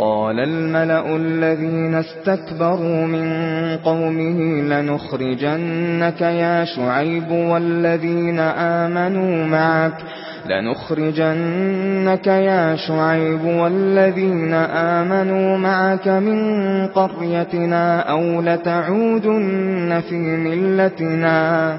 قال الملأ الذين استكبروا من قومه لنخرجنك يا شعيب والذين آمنوا معك لنخرجنك يا شعيب والذين آمنوا معك من قريتنا أو لتعودن في ملتنا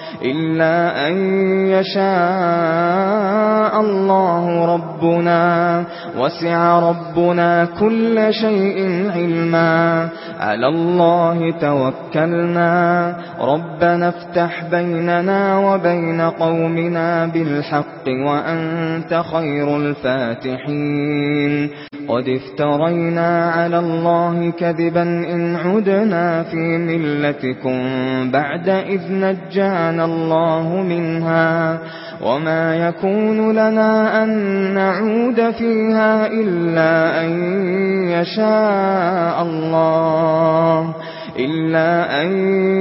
إلا أن يشاء الله ربنا وسع ربنا كل شيء علما. على الله توكلنا. ربنا افتح بيننا وبين قومنا بالحق وأنت خير الفاتحين. قد افترينا على الله كذبا إن عدنا في ملتكم بعد إذ نجانا اللَّهُ مِنْهَا وَمَا يَكُونُ لَنَا أَن نَّعُودَ فِيهَا إِلَّا أَن يَشَاءَ اللَّهُ إلا أن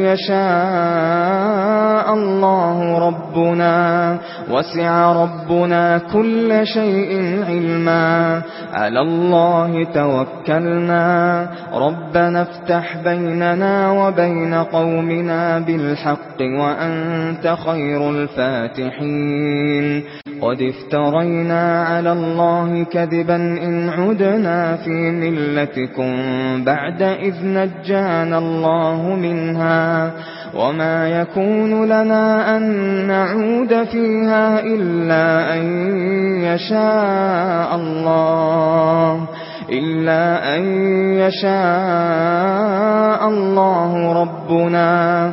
يشاء الله ربنا وسع ربنا كل شيء علما على الله توكلنا ربنا افتح بيننا وبين قومنا بالحق وأنت خير الفاتحين قد افترينا على الله كذبا إن عدنا في ملتكم بعد إذ نجانا اللَّهُ مِنْهَا وَمَا يَكُونُ لَنَا أَن نَّعُودَ فِيهَا إِلَّا أَن يَشَاءَ اللَّهُ إِلَّا أَن يَشَاءَ اللَّهُ رَبُّنَا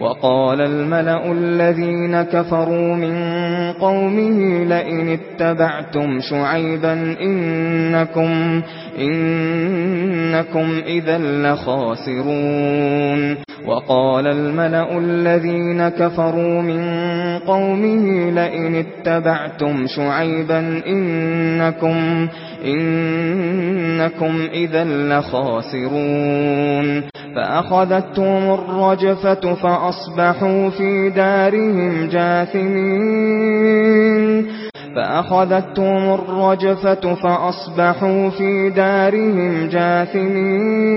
وقال الملأ الذين كفروا من قومه لئن اتبعتم شعيبا إنكم, إنكم إذا لخاسرون. وقال الملأ الذين كفروا من قومه لئن اتبعتم شعيبا إنكم, إنكم إذا لخاسرون. فأخذتهم الرجفة فأصبحوا في دارهم جاثمين. فأخذتهم الرجفة فأصبحوا في دارهم جاثمين.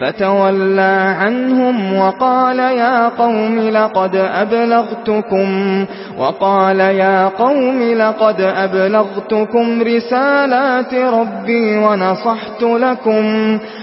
فَتَوَلَّى عَنْهُمْ وَقَالَ يَا قَوْمِ لَقَدْ أَبْلَغْتُكُمْ وَقَالَ يَا قَوْمِ لَقَدْ أَبْلَغْتُكُمْ رِسَالَاتِ رَبِّي وَنَصَحْتُ لَكُمْ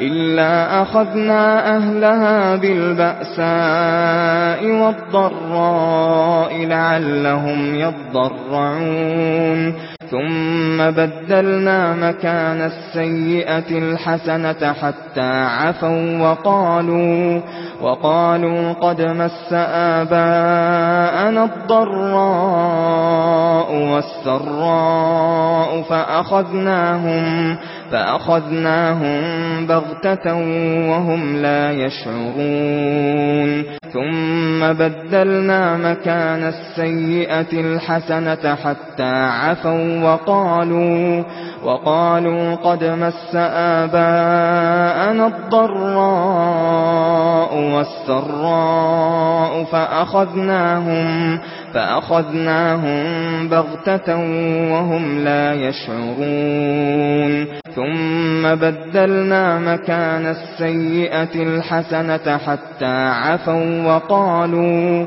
إلا أخذنا أهلها بالبأساء والضراء لعلهم يضرعون ثم بدلنا مكان السيئة الحسنة حتى عفوا وقالوا وقالوا قد مس آباءنا الضراء والسراء فأخذناهم فأخذناهم بغتة وهم لا يشعرون. ثم بدلنا مكان السيئة الحسنة حتى عفوا وقالوا وقالوا قد مس آباءنا الضراء والسراء فأخذناهم فأخذناهم بغتة وهم لا يشعرون. ثم بدلنا مكان السيئة الحسنة حتى عفوا وقالوا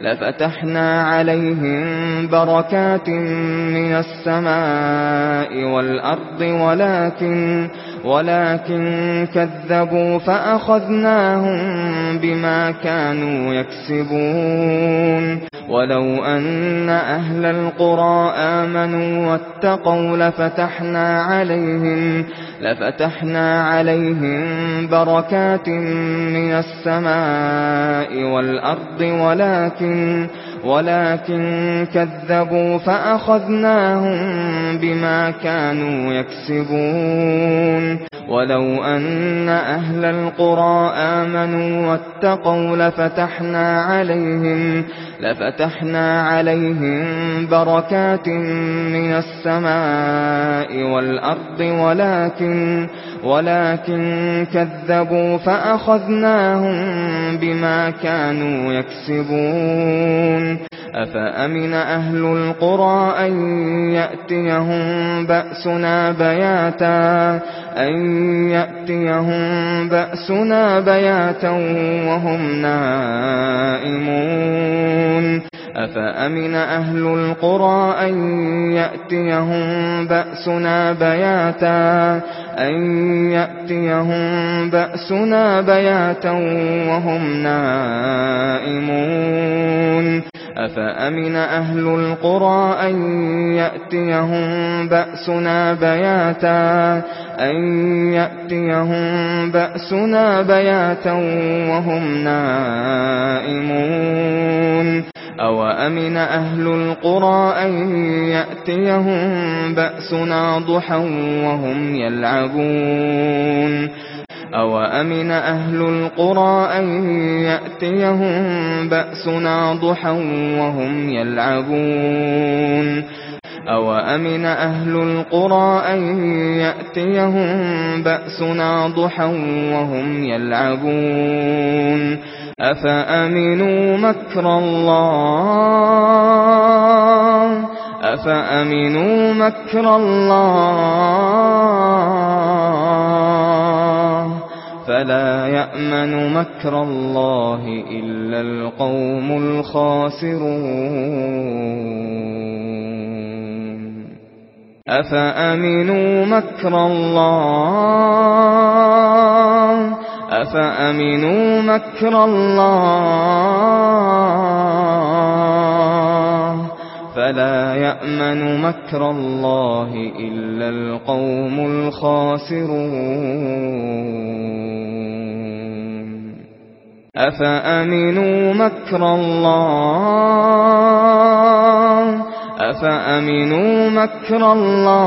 لفتحنا عليهم بركات من السماء والأرض ولكن ولكن كذبوا فأخذناهم بما كانوا يكسبون. ولو أن أهل القرى آمنوا واتقوا لفتحنا عليهم لفتحنا عليهم بركات من السماء والأرض ولكن لكن ولكن كذبوا فأخذناهم بما كانوا يكسبون ولو أن أهل القرى آمنوا واتقوا لفتحنا عليهم لفتحنا عليهم بركات من السماء والأرض ولكن ولكن كذبوا فأخذناهم بما كانوا يكسبون أفأمن أهل القرى أن يأتيهم بأسنا بياتا؟ أن يأتيهم بأسنا بياتا وهم نائمون أفأمن أهل القرى أن يأتيهم بأسنا بياتا؟ أن يأتيهم بأسنا بياتا وهم نائمون أفأمن أهل القرى أن يأتيهم بأسنا بياتا؟ أن يأتيهم بأسنا بياتا وهم نائمون أو أمن أهل القرى أن يأتيهم بأسنا ضحا وهم يلعبون أو أمن أهل القرى أن يأتيهم بأسنا ضحا وهم يلعبون أو أمن أهل القرى أن يأتيهم بأسنا ضحا وهم يلعبون أفأمنوا مكر الله أفأمنوا مكر الله فلا يأمن مكر الله إلا القوم الخاسرون أفأمنوا مكر الله أفأمنوا مكر الله فلا يأمن مكر الله إلا القوم الخاسرون أفأمنوا مكر الله أفأمنوا مكر الله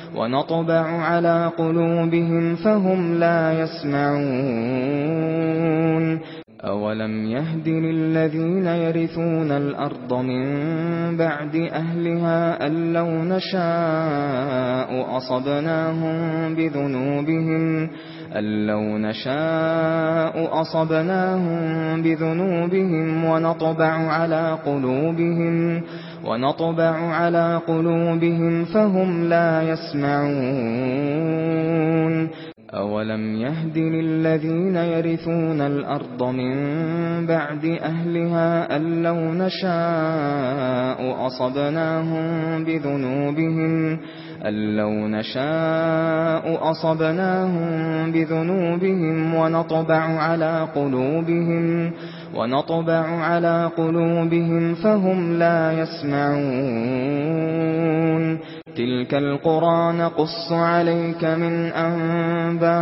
ونطبع على قلوبهم فهم لا يسمعون. أولم يهدن الذين يرثون الأرض من بعد أهلها أن لو نشاء أصبناهم بذنوبهم أَلَوْ نشاء أصبناهم بذنوبهم ونطبع على قلوبهم ونطبع على قلوبهم فهم لا يسمعون أولم يهد للذين يرثون الأرض من بعد أهلها أَلَوْ نشاء أصبناهم بذنوبهم أَلَوْ نشاء أصبناهم بذنوبهم ونطبع على قلوبهم ونطبع على قلوبهم فهم لا يسمعون تلك القرى نقص عليك من أنبائها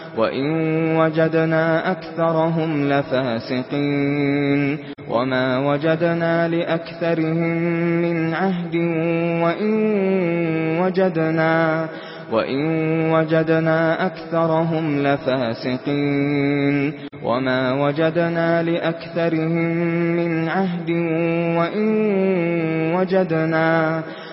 وَإِن وَجَدْنَا أَكْثَرَهُمْ لَفَاسِقِينَ وَمَا وَجَدْنَا لِأَكْثَرِهِمْ مِنْ عَهْدٍ وَإِن وَجَدْنَا وَإِن وَجَدْنَا أَكْثَرَهُمْ لَفَاسِقِينَ وَمَا وَجَدْنَا لِأَكْثَرِهِمْ مِنْ عَهْدٍ وَإِن وَجَدْنَا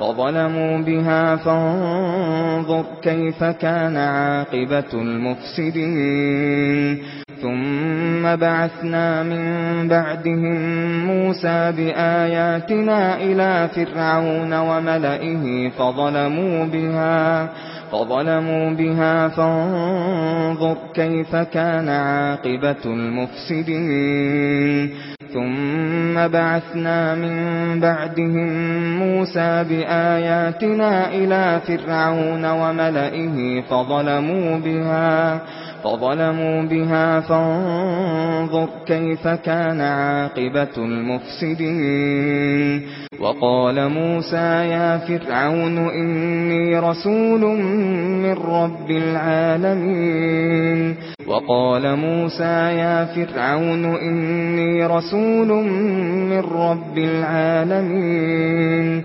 فظلموا بها فانظر كيف كان عاقبة المفسدين. ثم بعثنا من بعدهم موسى بآياتنا إلى فرعون وملئه فظلموا بها. فظلموا بها فظلموا بها فانظر كيف كان عاقبة المفسدين ثم بعثنا من بعدهم موسى بآياتنا إلى فرعون وملئه فظلموا بها فظلموا بها فظلموا بها فانظر كيف كان عاقبة المفسدين. وقال موسى يا فرعون إني رسول من رب العالمين. وقال موسى يا فرعون إني رسول من رب العالمين.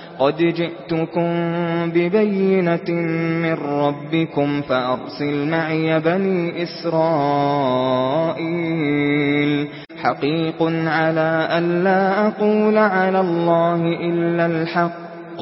قد جئتكم ببينة من ربكم فأرسل معي بني إسرائيل حقيق على أن لا أقول على الله إلا الحق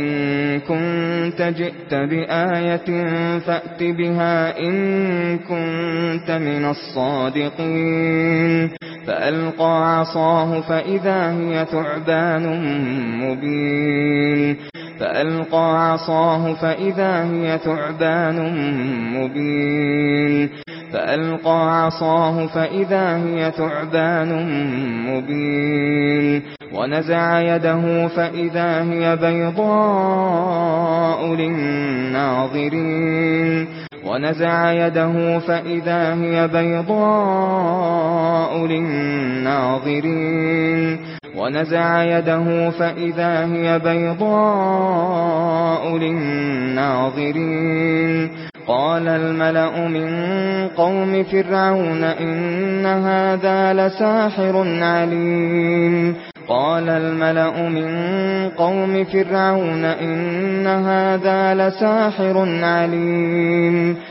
إن كُنتَ جِئْتَ بِآيَةٍ فَأْتِ بِهَا إِن كُنتَ مِنَ الصَّادِقِينَ فَأَلْقَى عَصَاهُ فَإِذَا هِيَ ثُعْبَانٌ مُبِينٌ فَأَلْقَى عَصَاهُ فَإِذَا هِيَ ثُعْبَانٌ مُبِينٌ فألقى عصاه فإذا هي تعبان مبين ونزع يده فإذا هي بيضاء للناظرين ونزع يده فإذا هي بيضاء للناظرين ونزع يده فإذا هي بيضاء للناظرين قال الملأ من قوم فرعون إن هذا لساحر عليم. قال الملأ من قوم فرعون إن هذا لساحر عليم.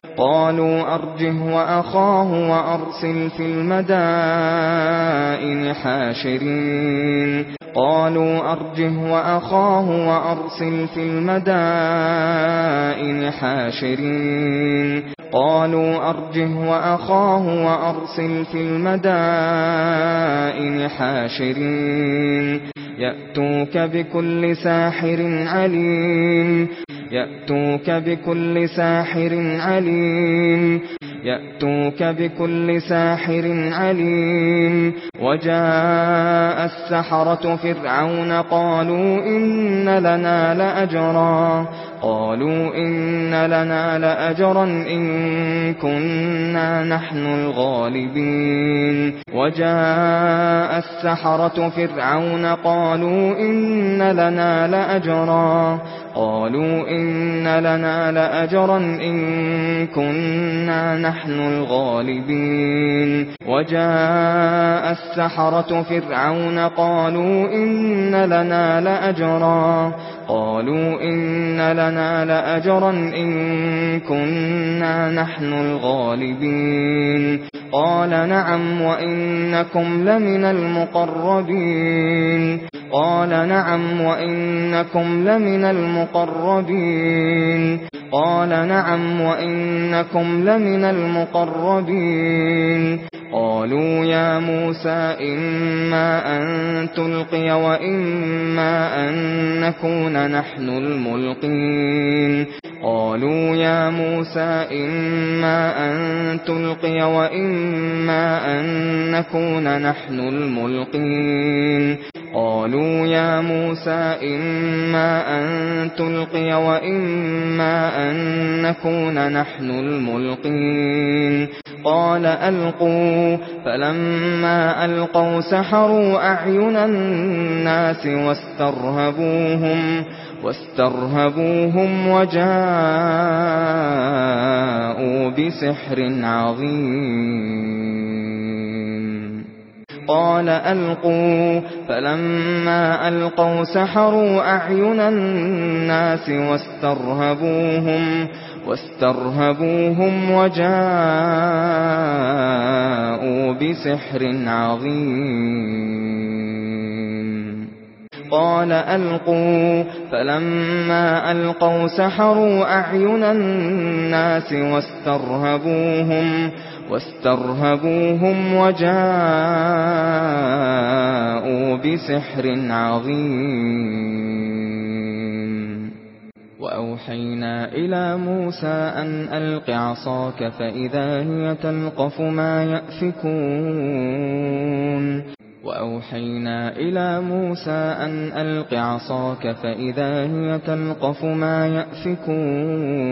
قالوا أرجه وأخاه وأرسل في المدائن حاشرين. قالوا أرجه وأخاه وأرسل في المدائن حاشرين. قالوا أرجه وأخاه وأرسل في المدائن حاشرين. يأتوك بكل ساحر عليم. يأتوك بكل ساحر عليم. يأتوك بكل ساحر عليم. وجاء السحرة فرعون قالوا إن لنا لأجرا. قالوا إن لنا لأجرا إن كنا نحن الغالبين وجاء السحرة فرعون قالوا إن لنا لأجرا قالوا إن لنا لأجرا إن كنا نحن الغالبين وجاء السحرة فرعون قالوا إن لنا لأجرا قالوا إن لنا لأجرا إن كنا نحن الغالبين قال نعم وإنكم لمن المقربين قال نعم وإنكم لمن المقربين الْمُقَرَّبِينَ قَالَ نَعَمْ وَإِنَّكُمْ لَمِنَ الْمُقَرَّبِينَ. قَالُوا يَا مُوسَى إِمَّا أَن تُلْقِيَ وَإِمَّا أَن نَّكُونَ نَحْنُ الْمُلْقِينَ. قَالُوا يَا مُوسَى إِمَّا أَن تُلْقِيَ وَإِمَّا أَن نَّكُونَ نَحْنُ الْمُلْقِينَ. قَالُوا يَا مُوسَى إِمَّا أَن تلقي وإما أن نكون نحن الملقين. قال ألقوا. فلما ألقوا سحروا أعين الناس واسترهبوهم واسترهبوهم وجاءوا بسحر عظيم. قال ألقوا فلما ألقوا سحروا أعين الناس واسترهبوهم واسترهبوهم وجاءوا بسحر عظيم. قال ألقوا فلما ألقوا سحروا أعين الناس واسترهبوهم واسترهبوهم وجاءوا بسحر عظيم. وأوحينا إلى موسى أن ألق عصاك فإذا هي تلقف ما يأفكون. وأوحينا إلى موسى أن ألق عصاك فإذا هي تلقف ما يأفكون.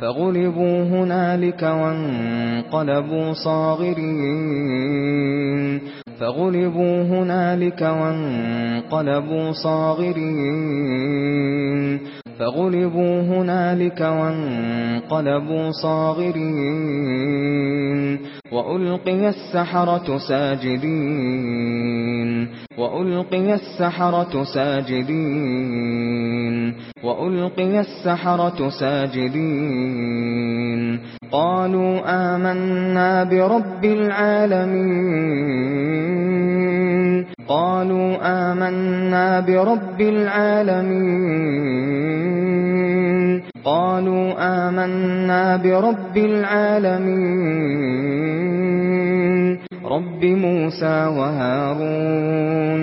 فغلبوا هنالك وانقلبوا صاغرين. فغلبوا هنالك وانقلبوا صاغرين. فغلبوا هنالك وانقلبوا صاغرين. وألقي السحرة ساجدين. وألقي السحرة ساجدين. وَأُلْقِيَ السَّحَرَةُ سَاجِدِينَ قَالُوا آمَنَّا بِرَبِّ الْعَالَمِينَ قَالُوا آمَنَّا بِرَبِّ الْعَالَمِينَ قَالُوا آمَنَّا بِرَبِّ الْعَالَمِينَ رَبِّ مُوسَى وَهَارُونَ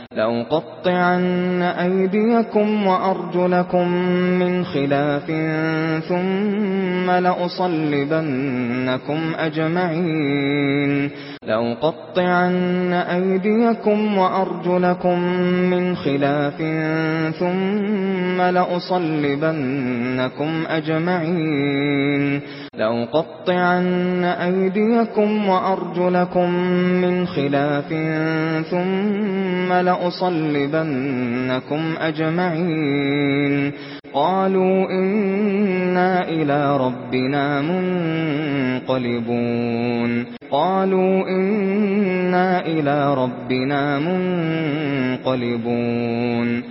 لو قطعن أيديكم وأرجلكم من خلاف ثم لأصلبنكم أجمعين. لو قطعن أيديكم وأرجلكم من خلاف ثم لأصلبنكم أجمعين. لو قَطَعْنَا أيديكم وأرجلكم من خلاف ثم لأصلبنكم أجمعين. قالوا إنا إلى ربنا منقلبون. قالوا إنا إلى ربنا منقلبون.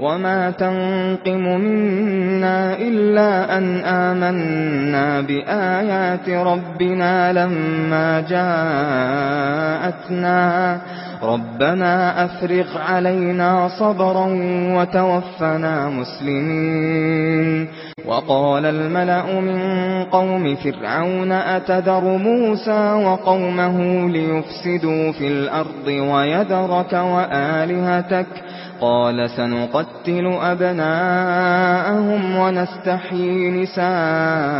وما تنقم منا إلا أن آمنا بآيات ربنا لما جاءتنا ربنا أفرغ علينا صبرا وتوفنا مسلمين وقال الملأ من قوم فرعون أتذر موسى وقومه ليفسدوا في الأرض وَيَذَرَكَ وآلهتك قال سنقتل أبناءهم ونستحيي نساءهم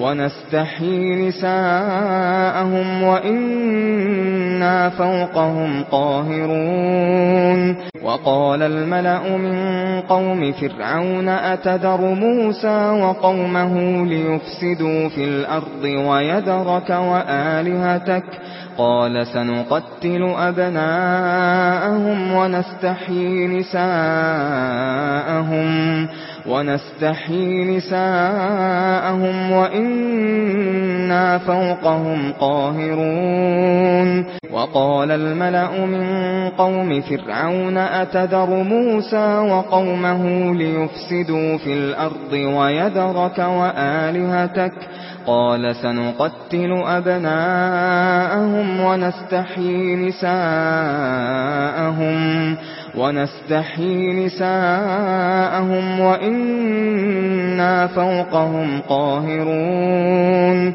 ونستحيي نساءهم وإنا فوقهم قاهرون. وقال الملأ من قوم فرعون أتذر موسى وقومه ليفسدوا في الأرض ويدرك وآلهتك قال سنقتل أبناءهم ونستحيي نساءهم ونستحيي نساءهم وإنا فوقهم قاهرون وقال الملأ من قوم فرعون أتذر موسى وقومه ليفسدوا في الأرض ويدرك وآلهتك قال سنقتل أبناءهم ونستحيي نساءهم ونستحيي نساءهم وإنا فوقهم قاهرون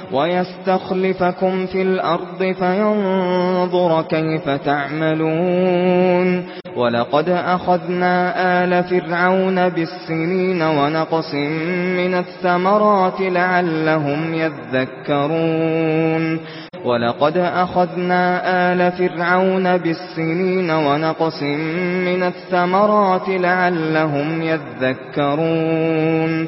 وَيَسْتَخْلِفَكُمْ فِي الْأَرْضِ فَيَنظُرَ كَيْفَ تَعْمَلُونَ وَلَقَدْ أَخَذْنَا آلَ فِرْعَوْنَ بِالسِّنِينَ وَنَقْصٍ مِنَ الثَّمَرَاتِ لَعَلَّهُمْ يَذَّكَّرُونَ وَلَقَدْ أَخَذْنَا آلَ فِرْعَوْنَ بِالسِّنِينَ وَنَقْصٍ مِنَ الثَّمَرَاتِ لَعَلَّهُمْ يَذَّكَّرُونَ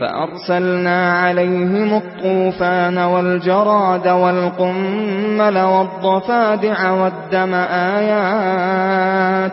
فأرسلنا عليهم الطوفان والجراد والقمل والضفادع والدم آيات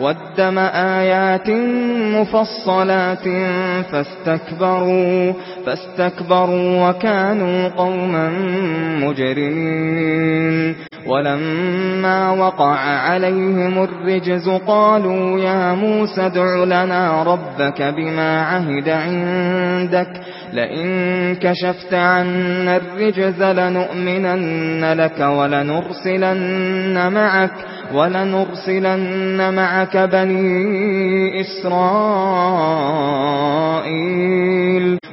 وَدَّمَ آيَاتٍ مُفَصَّلَاتٍ فَاسْتَكْبَرُوا فَاسْتَكْبَرُوا وَكَانُوا قَوْمًا مُجْرِمِينَ. وَلَمَّا وَقَعَ عَلَيْهِمُ الرِّجْزُ قَالُوا يَا مُوسَى ادْعُ لَنَا رَبَّكَ بِمَا عَهِدَ عِندَكَ. لئن كشفت عنا الرجز لنؤمنن لك ولنرسلن معك ولنرسلن معك بني إسرائيل.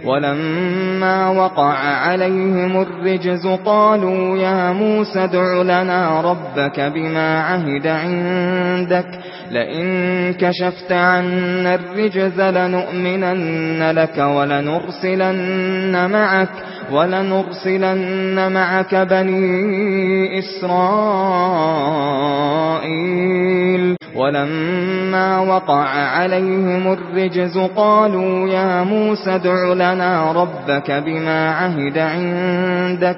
ولما وقع عليهم الرجز قالوا يا موسى ادع لنا ربك بما عهد عندك لئن كشفت عنا الرجز لنؤمنن لك ولنرسلن معك ولنرسلن معك بني إسرائيل. ولما وقع عليهم الرجز قالوا يا موسى ادع لنا ربك بما عهد عندك.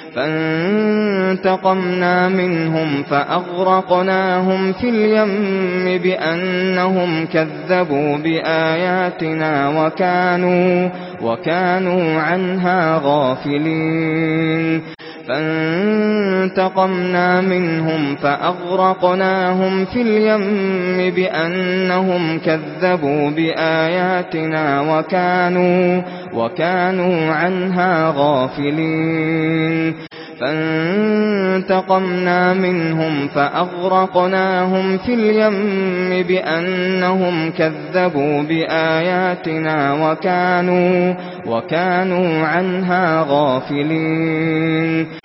فانتقمنا منهم فأغرقناهم في اليم بأنهم كذبوا بآياتنا وكانوا وكانوا عنها غافلين. فانتقمنا منهم فأغرقناهم في اليم بأنهم كذبوا بآياتنا وكانوا وكانوا عنها غافلين. فانتقمنا منهم فأغرقناهم في اليم بأنهم كذبوا بآياتنا وكانوا وكانوا عنها غافلين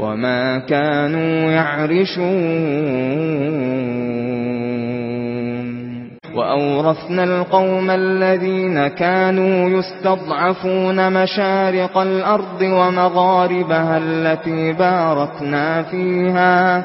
وما كانوا يعرشون. وأورثنا القوم الذين كانوا يستضعفون مشارق الأرض ومغاربها التي باركنا فيها.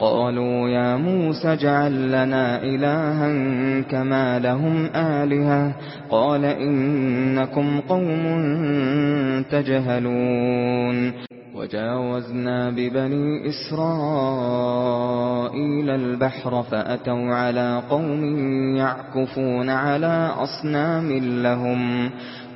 قالوا يا موسى اجعل لنا إلها كما لهم آلهة. قال إنكم قوم تجهلون. وجاوزنا ببني إسرائيل البحر فأتوا على قوم يعكفون على أصنام لهم.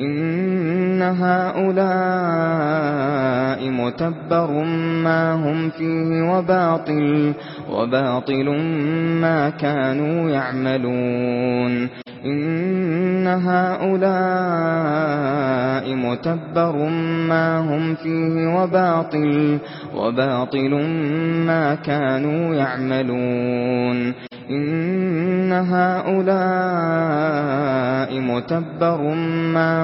إن هؤلاء متبر ما هم فيه وباطل وباطل ما كانوا يعملون. إن هؤلاء متبر ما هم فيه وباطل وباطل ما كانوا يعملون. إن هؤلاء متبر ما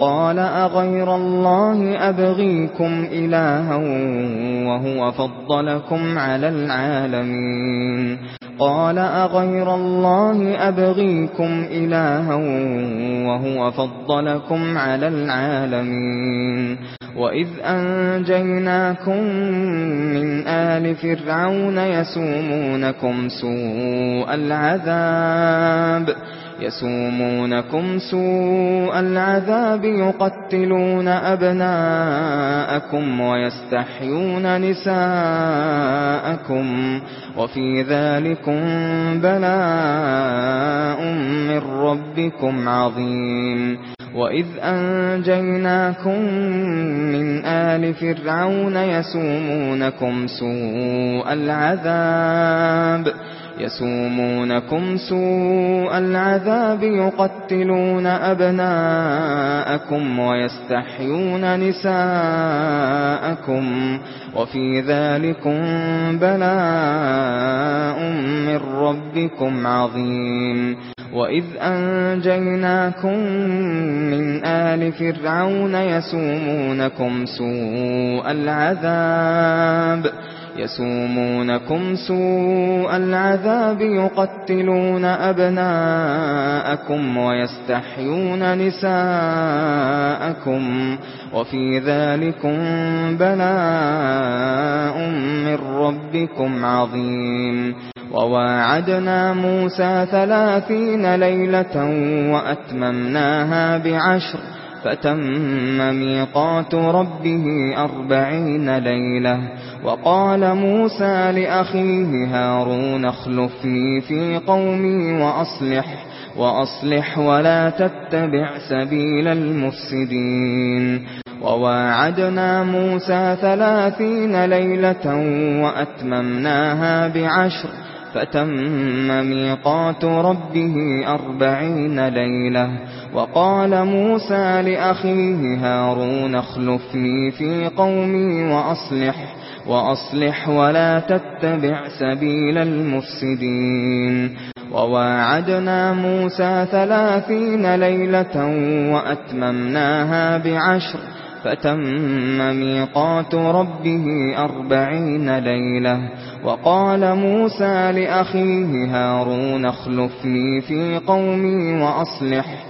قال أغير الله أبغيكم إلها وهو فضلكم على العالمين قال أغير الله أبغيكم إلها وهو فضلكم على العالمين وَإِذْ أَنْجَيْنَاكُمْ مِنْ آلِ فِرْعَوْنَ يَسُومُونَكُمْ سُوءَ الْعَذَابِ يسومونكم سوء العذاب يقتلون أبناءكم ويستحيون نساءكم وفي ذلك بلاء من ربكم عظيم وَإِذْ أَنْجَيْنَاكُمْ مِنْ آلِ فِرْعَوْنَ يَسُومُونَكُمْ سُوءَ الْعَذَابِ يسومونكم سوء العذاب يقتلون أبناءكم ويستحيون نساءكم وفي ذَلِكُمْ بلاء من ربكم عظيم وَإِذْ أَنْجَيْنَاكُمْ مِنْ آلِ فِرْعَوْنَ يَسُومُونَكُمْ سُوءَ الْعَذَابِ يسومونكم سوء العذاب يقتلون أبناءكم ويستحيون نساءكم وفي ذلكم بلاء من ربكم عظيم وواعدنا موسى ثلاثين ليلة وأتممناها بعشر فتم ميقات ربه أربعين ليلة وقال موسى لأخيه هارون اخلفني في قومي وأصلح وأصلح ولا تتبع سبيل المفسدين. وواعدنا موسى ثلاثين ليلة وأتممناها بعشر فَتَمَّ مِيقَاتُ رَبِّهِ أَرْبَعِينَ لَيْلَةً. وَقَالَ مُوسَى لِأَخِيهِ هَارُونَ اخْلُفْنِي فِي قَوْمِي وَأَصْلِحْ وأصلح ولا تتبع سبيل المفسدين وواعدنا موسى ثلاثين ليلة وأتممناها بعشر فَتَمَّ مِيقَاتُ رَبِّهِ أَرْبَعِينَ لَيْلَةً وَقَالَ مُوسَى لِأَخِيهِ هَارُونَ اخْلُفْنِي فِي قَوْمِي وَأَصْلِحْ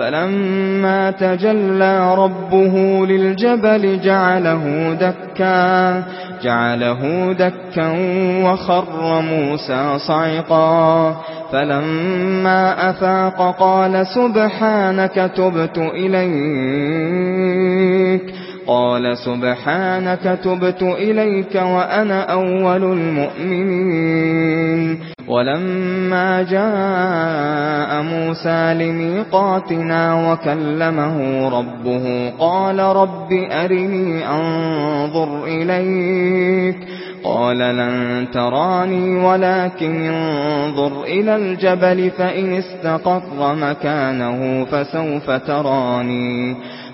فلما تجلى ربه للجبل جعله دكا جعله دكا وخر موسى صعقا. فلما أفاق قال سبحانك تبت إليك. قال سبحانك تبت إليك وأنا أول المؤمنين. ولما جاء موسى لميقاتنا وكلمه ربه قال رب أرني أنظر إليك. قال لن تراني ولكن انظر إلى الجبل فإن استقر مكانه فسوف تراني.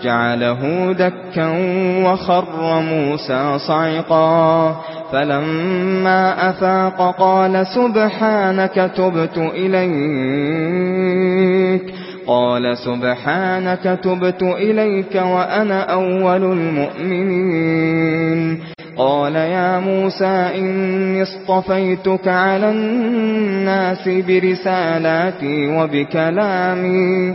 فجعله دكا وخر موسى صعقا فلما أفاق قال سبحانك تبت إليك قال سبحانك تبت إليك وأنا أول المؤمنين قال يا موسى إني اصطفيتك على الناس برسالاتي وبكلامي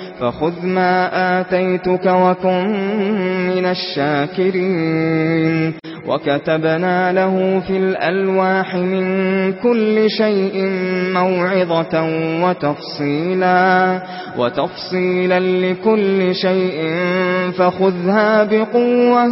فَخُذْ مَا آتَيْتُكَ وَكُن مِّنَ الشَّاكِرِينَ. وَكَتَبْنَا لَهُ فِي الْأَلْوَاحِ مِن كُلِّ شَيْءٍ مَّوْعِظَةً وَتَفْصِيلًا. وَتَفْصِيلًا لِّكُلِّ شَيْءٍ فَخُذْهَا بِقُوَّةٍ.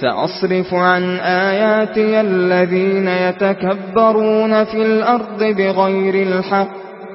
سأصرف عن آياتي الذين يتكبرون في الأرض بغير الحق.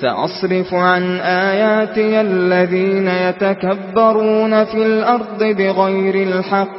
سأصرف عن آياتي الذين يتكبرون في الأرض بغير الحق.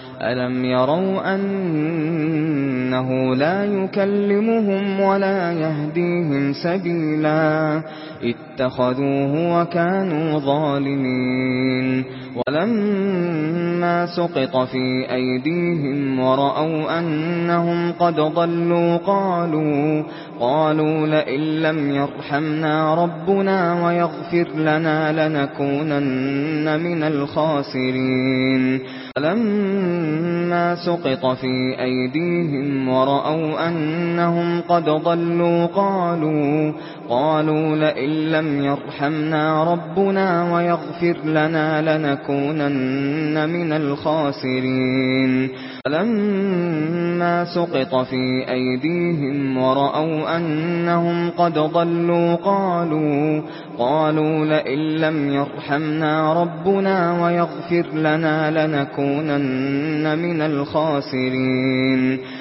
أَلَمْ يَرَوْا أَنَّهُ لَا يُكَلِّمُهُمْ وَلَا يَهْدِيهِمْ سَبِيلًا اتَّخَذُوهُ وَكَانُوا ظَالِمِينَ وَلَمَّا سُقِطَ فِي أَيْدِيهِمْ وَرَأَوْا أَنَّهُمْ قَدْ ضَلُّوا قَالُوا قَالُوا لَئِن لَّمْ يَرْحَمْنَا رَبُّنَا وَيَغْفِرْ لَنَا لَنَكُونَنَّ مِنَ الْخَاسِرِينَ فلما سقط في أيديهم ورأوا أنهم قد ضلوا قالوا قالوا لئن لم يرحمنا ربنا ويغفر لنا لنكونن من الخاسرين. فلما سقط في أيديهم ورأوا أنهم قد ضلوا قالوا قالوا لئن لم يرحمنا ربنا ويغفر لنا لنكونن من الخاسرين.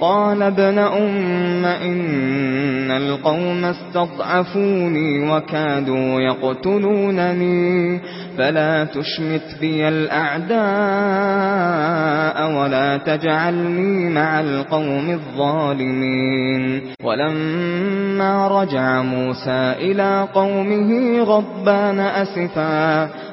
قال ابن أم إن القوم استضعفوني وكادوا يقتلونني فلا تشمت بي الأعداء ولا تجعلني مع القوم الظالمين. ولما رجع موسى إلى قومه غضبان أسفا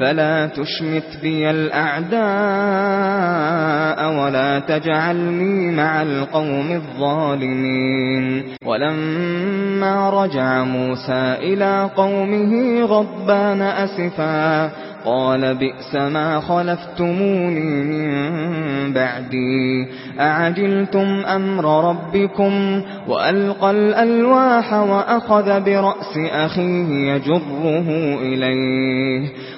فلا تشمت بي الأعداء ولا تجعلني مع القوم الظالمين. ولما رجع موسى إلى قومه غبان أسفا قال بئس ما خلفتموني من بعدي. أعجلتم أمر ربكم وألقى الألواح وأخذ برأس أخيه يجره إليه.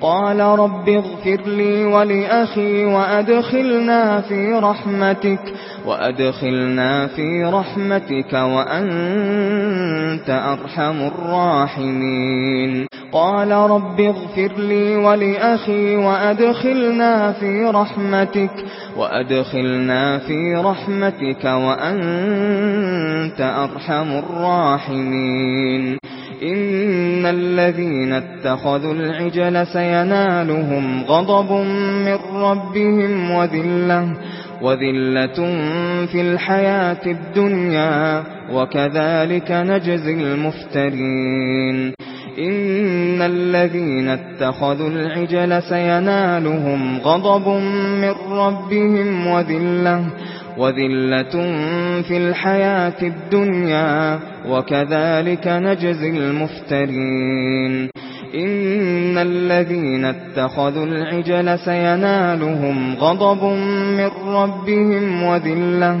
قال رب اغفر لي ولأخي وأدخلنا في رحمتك وأدخلنا في رحمتك وأنت أرحم الراحمين. قال رب اغفر لي ولأخي وأدخلنا في رحمتك وأدخلنا في رحمتك وأنت أرحم الراحمين. إن الذين اتخذوا العجل سينالهم غضب من ربهم وذلة وذلة في الحياة الدنيا وكذلك نجزي المفترين إن الذين اتخذوا العجل سينالهم غضب من ربهم وذلة وذلة في الحياة الدنيا وكذلك نجزي المفترين. إن الذين اتخذوا العجل سينالهم غضب من ربهم وذلة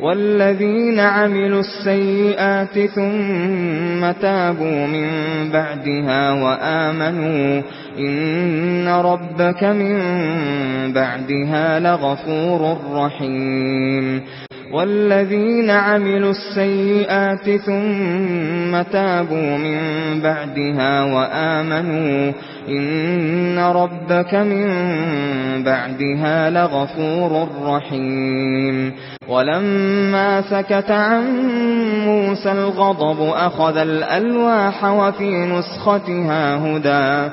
والذين عملوا السيئات ثم تابوا من بعدها وآمنوا إن ربك من بعدها لغفور رحيم والذين عملوا السيئات ثم تابوا من بعدها وآمنوا إن ربك من بعدها لغفور رحيم ولما سكت عن موسى الغضب أخذ الألواح وفي نسختها هدى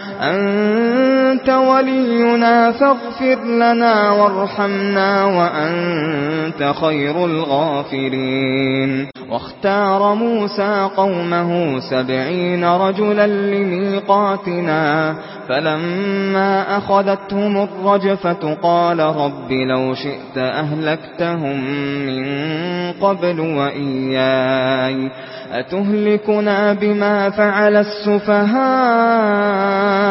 أنت ولينا فاغفر لنا وارحمنا وأنت خير الغافرين. واختار موسى قومه سبعين رجلا لميقاتنا فلما أخذتهم الرجفة قال رب لو شئت أهلكتهم من قبل وإياي. أتهلكنا بما فعل السفهاء؟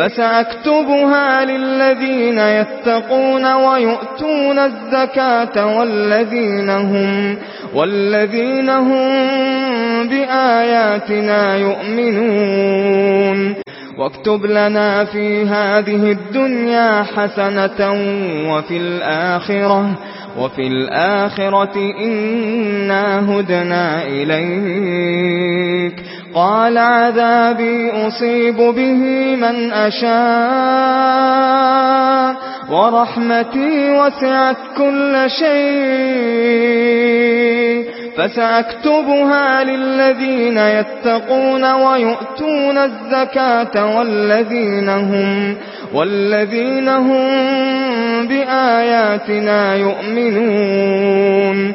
فسأكتبها للذين يتقون ويؤتون الزكاة والذين هم والذين هم بآياتنا يؤمنون. واكتب لنا في هذه الدنيا حسنة وفي الآخرة وفي الآخرة إنا هدنا إليك. قال عذابي أصيب به من أشاء ورحمتي وسعت كل شيء فسأكتبها للذين يتقون ويؤتون الزكاة والذين هم والذين هم بآياتنا يؤمنون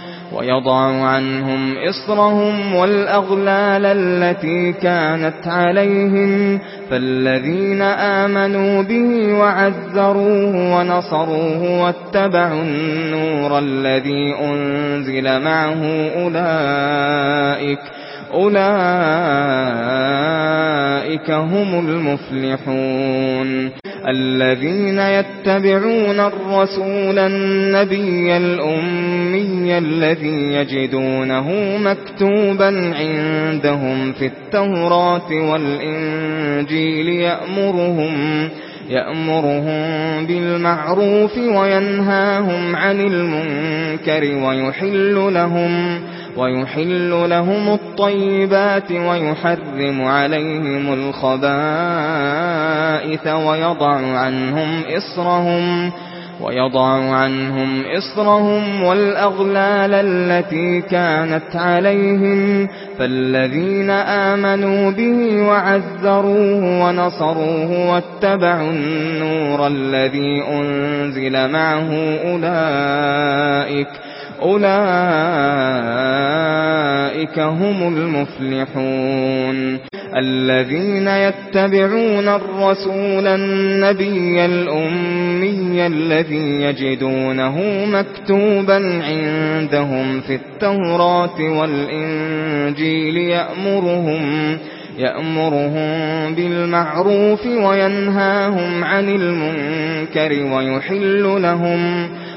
ويضع عنهم إصرهم والأغلال التي كانت عليهم فالذين آمنوا به وعذروه ونصروه واتبعوا النور الذي أنزل معه أولئك أولئك هم المفلحون. الذين يتبعون الرسول النبي الأمي الذي يجدونه مكتوبا عندهم في التوراة والإنجيل يأمرهم يأمرهم بالمعروف وينهاهم عن المنكر ويحل لهم ويحل لهم الطيبات ويحرم عليهم الخبائث ويضع عنهم إصرهم ويضع عنهم إصرهم والأغلال التي كانت عليهم فالذين آمنوا به وعذروه ونصروه واتبعوا النور الذي أنزل معه أولئك أولئك هم المفلحون. الذين يتبعون الرسول النبي الأمي الذي يجدونه مكتوبا عندهم في التوراة والإنجيل يأمرهم يأمرهم بالمعروف وينهاهم عن المنكر ويحل لهم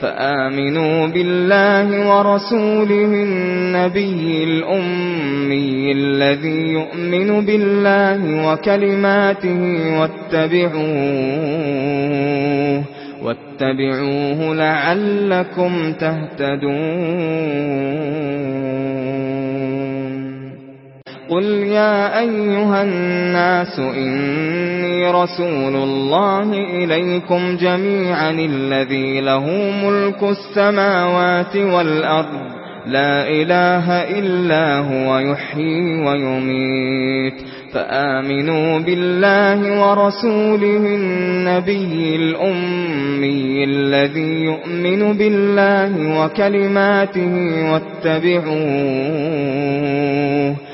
فآمنوا بالله ورسوله النبي الأمي الذي يؤمن بالله وكلماته واتبعوه واتبعوه لعلكم تهتدون قُلْ يَا أَيُّهَا النَّاسُ إِنِّي رَسُولُ اللَّهِ إِلَيْكُمْ جَمِيعًا الَّذِي لَهُ مُلْكُ السَّمَاوَاتِ وَالْأَرْضِ لَا إِلَٰهَ إِلَّا هُوَ يُحْيِي وَيُمِيتُ. فَآمِنُوا بِاللَّهِ وَرَسُولِهِ النَّبِيِّ الْأُمِّيِّ الَّذِي يُؤْمِنُ بِاللَّهِ وَكَلِمَاتِهِ وَاتَّبِعُوهُ.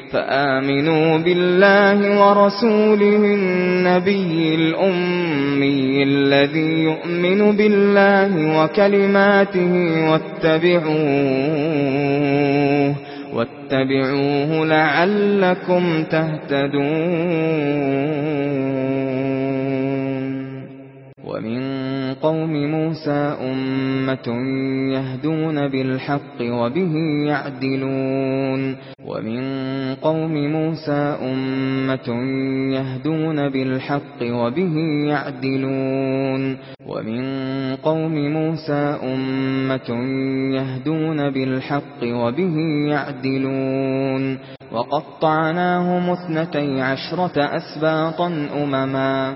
فآمنوا بالله ورسوله النبي الأمي الذي يؤمن بالله وكلماته واتبعوه واتبعوه لعلكم تهتدون. ومن قَوْمِ مُوسَى أُمَّةٌ يَهْدُونَ بِالْحَقِّ وَبِهِ يَعْدِلُونَ. وَمِنْ قَوْمِ مُوسَى أُمَّةٌ يَهْدُونَ بِالْحَقِّ وَبِهِ يَعْدِلُونَ. وَمِنْ قَوْمِ مُوسَى أُمَّةٌ يَهْدُونَ بِالْحَقِّ وَبِهِ يَعْدِلُونَ. وَقَطَّعْنَاهُمُ اثْنَتَيْ عَشْرَةَ أَسْبَاطًا أُمَمًا.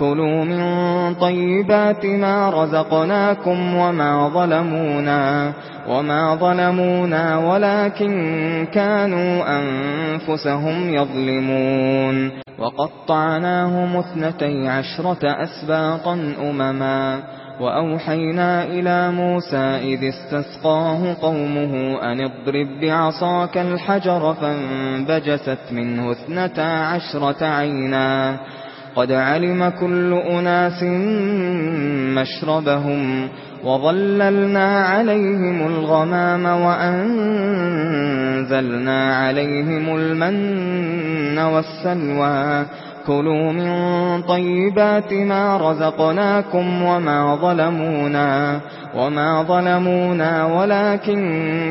كُلُوا مِن طَيِّبَاتِ مَا رَزَقْنَاكُمْ وَمَا ظَلَمُونَا وَمَا ظَلَمُونَا وَلَكِن كَانُوا أَنفُسَهُمْ يَظْلِمُونَ وَقَطَّعْنَاهُمْ اثْنَتَيْ عَشْرَةَ أَسْبَاطًا أُمَمًا وَأَوْحَيْنَا إِلَى مُوسَى إِذِ اسْتَسْقَاهُ قَوْمُهُ أَنِ اضْرِبْ بِعَصَاكَ الْحَجَرَ فَانْبَجَسَتْ مِنْهُ اثْنَتَا عَشْرَةَ عَيْنًا قد علم كل أناس مشربهم وظللنا عليهم الغمام وأنزلنا عليهم المن والسلوى كُلُوا مِن طَيِّبَاتِ مَا رَزَقْنَاكُمْ وَمَا ظَلَمُونَا وَمَا ظَلَمُونَا وَلَكِن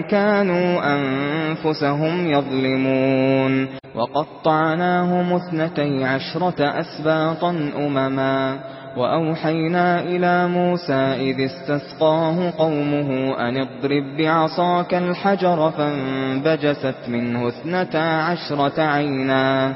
كَانُوا أَنفُسَهُمْ يَظْلِمُونَ وَقَطَّعْنَاهُمْ اثْنَتَيْ عَشْرَةَ أَسْبَاطًا أُمَمًا وَأَوْحَيْنَا إِلَى مُوسَى إِذِ اسْتَسْقَاهُ قَوْمُهُ أَنِ اضْرِب بِّعَصَاكَ الْحَجَرَ فَانبَجَسَتْ مِنْهُ اثْنَتَا عَشْرَةَ عَيْنًا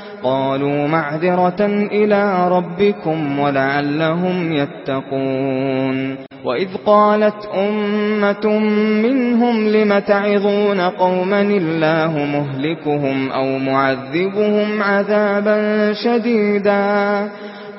قالوا معذرة إلى ربكم ولعلهم يتقون وإذ قالت أمة منهم لم تعظون قوما الله مهلكهم أو معذبهم عذابا شديدا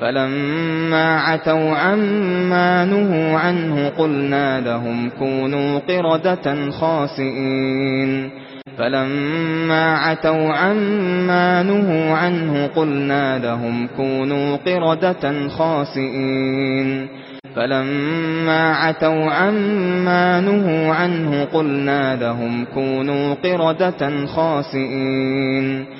فَلَمَّا عَتَوْا عَمَّا نُهُوا عَنْهُ قُلْنَا لَهُمْ كُونُوا قِرَدَةً خَاسِئِينَ. فَلَمَّا عَتَوْا عَمَّا نُهُوا عَنْهُ قُلْنَا لَهُمْ كُونُوا قِرَدَةً خَاسِئِينَ. فَلَمَّا عَتَوْا عَمَّا نُهُوا عَنْهُ قُلْنَا لَهُمْ كُونُوا قِرَدَةً خَاسِئِينَ.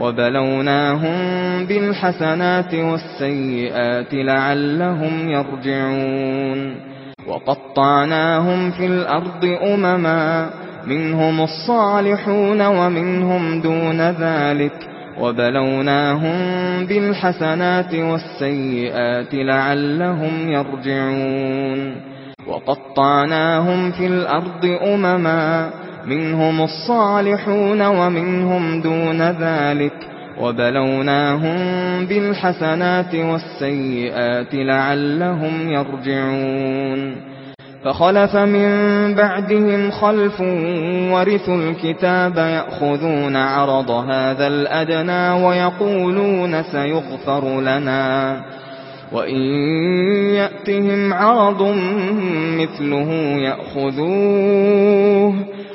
وبلوناهم بالحسنات والسيئات لعلهم يرجعون. وقطعناهم في الأرض أمما منهم الصالحون ومنهم دون ذلك. وبلوناهم بالحسنات والسيئات لعلهم يرجعون. وقطعناهم في الأرض أمما منهم الصالحون ومنهم دون ذلك وبلوناهم بالحسنات والسيئات لعلهم يرجعون فخلف من بعدهم خلف ورثوا الكتاب يأخذون عرض هذا الأدنى ويقولون سيغفر لنا وَإِن يَأْتِهِمْ عَرَضٌ مِثْلُهُ يَأْخُذُوهُ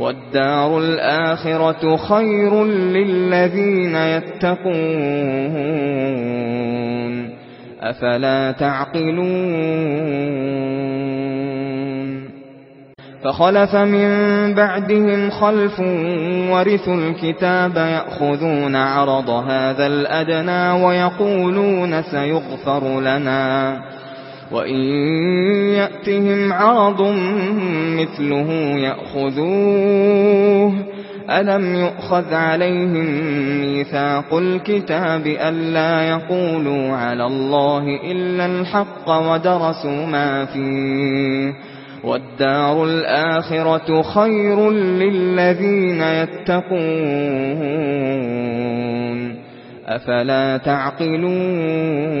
والدار الآخرة خير للذين يتقون. أفلا تعقلون. فخلف من بعدهم خلف ورثوا الكتاب يأخذون عرض هذا الأدنى ويقولون سيغفر لنا. وَإِن يَأْتِهِمْ عَرَضٌ مِثْلُهُ يَأْخُذُوهُ أَلَمْ يُؤْخَذْ عَلَيْهِمْ مِيثَاقُ الْكِتَابِ أَلَّا يَقُولُوا عَلَى اللَّهِ إِلَّا الْحَقَّ وَدَرَسُوا مَا فِيهِ وَالدَّارُ الْآخِرَةُ خَيْرٌ لِّلَّذِينَ يَتَّقُونَ أَفَلَا تَعْقِلُونَ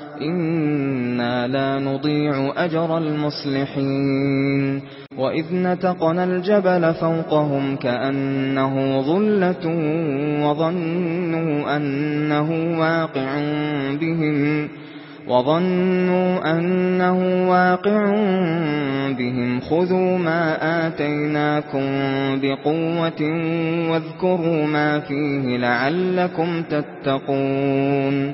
إنا لا نضيع أجر المصلحين وإذ نتقنا الجبل فوقهم كأنه ظلة وظنوا أنه واقع بهم وظنوا أنه واقع بهم خذوا ما آتيناكم بقوة واذكروا ما فيه لعلكم تتقون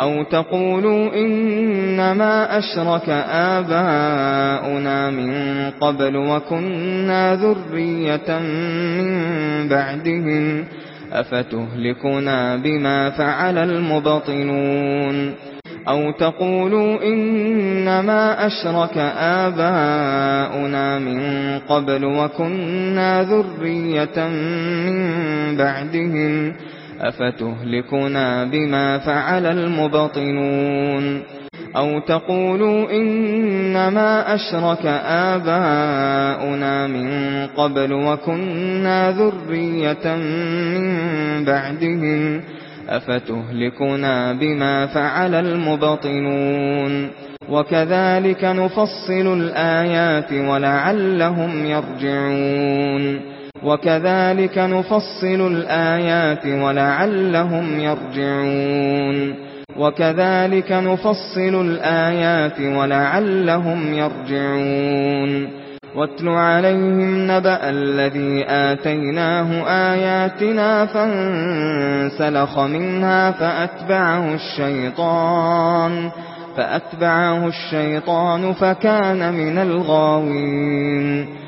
أو تقولوا إنما أشرك آباؤنا من قبل وكنا ذرية من بعدهم أفتهلكنا بما فعل المبطنون أو تقولوا إنما أشرك آباؤنا من قبل وكنا ذرية من بعدهم أفتهلكنا بما فعل المبطنون أو تقولوا إنما أشرك آباؤنا من قبل وكنا ذرية من بعدهم أفتهلكنا بما فعل المبطنون وكذلك نفصل الآيات ولعلهم يرجعون وَكَذَلِكَ نُفَصِّلُ الْآيَاتِ وَلَعَلَّهُمْ يَرْجِعُونَ وَكَذَلِكَ نُفَصِّلُ الْآيَاتِ وَلَعَلَّهُمْ يَرْجِعُونَ وَاتْلُ عَلَيْهِمْ نَبَأَ الَّذِي آتَيْنَاهُ آيَاتِنَا فَانْسَلَخَ مِنْهَا فَأَتْبَعَهُ الشَّيْطَانُ فَأَتْبَعَهُ الشَّيْطَانُ فَكَانَ مِنَ الْغَاوِينَ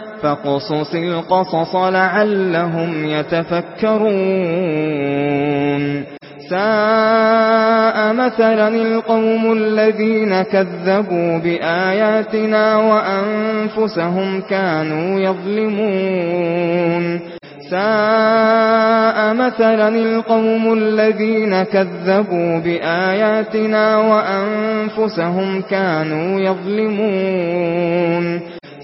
فقصص القصص لعلهم يتفكرون. ساء مثلا القوم الذين كذبوا بآياتنا وأنفسهم كانوا يظلمون. ساء مثلا القوم الذين كذبوا بآياتنا وأنفسهم كانوا يظلمون.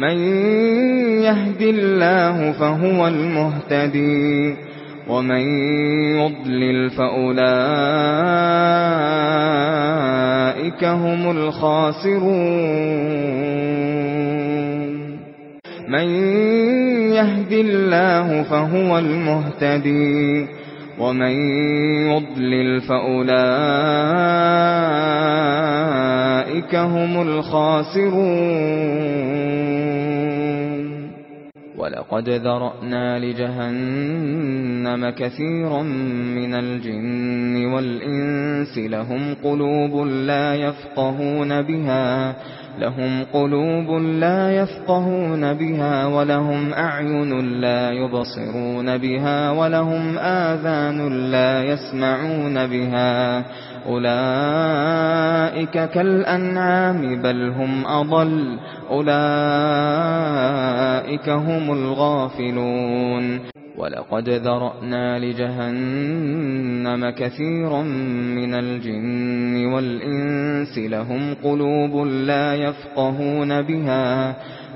من يهد الله فهو المهتدي ومن يضلل فأولئك هم الخاسرون. من يهد الله فهو المهتدي ومن يضلل فأولئك هم الخاسرون. ولقد ذرأنا لجهنم كثيرا من الجن والإنس لهم قلوب لا يفقهون بها وَلَقَدْ لهم قلوب لا يفقهون بها ولهم أعين لا يبصرون بها ولهم آذان لا يسمعون بها أولئك كالأنعام بل هم أضل. أولئك هم الغافلون. ولقد ذرأنا لجهنم كثيرا من الجن والإنس لهم قلوب لا يفقهون بها.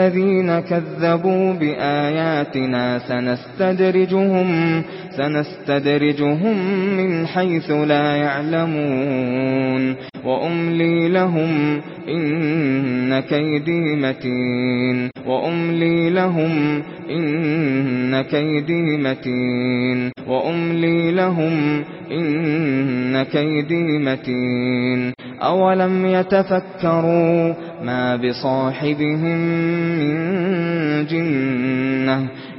الذين كذبوا بآياتنا سنستدرجهم سنستدرجهم من حيث لا يعلمون وَأُمْلِي لَهُمْ إِنَّ كَيْدِي مَتِينٌ وَأُمْلِي لَهُمْ إِنَّ كَيْدِي مَتِينٌ وَأُمْلِي لَهُمْ إِنَّ كَيْدِي مَتِينٌ أَوَلَمْ يَتَفَكَّرُوا مَا بِصَاحِبِهِمْ مِنْ جِنَّةٍ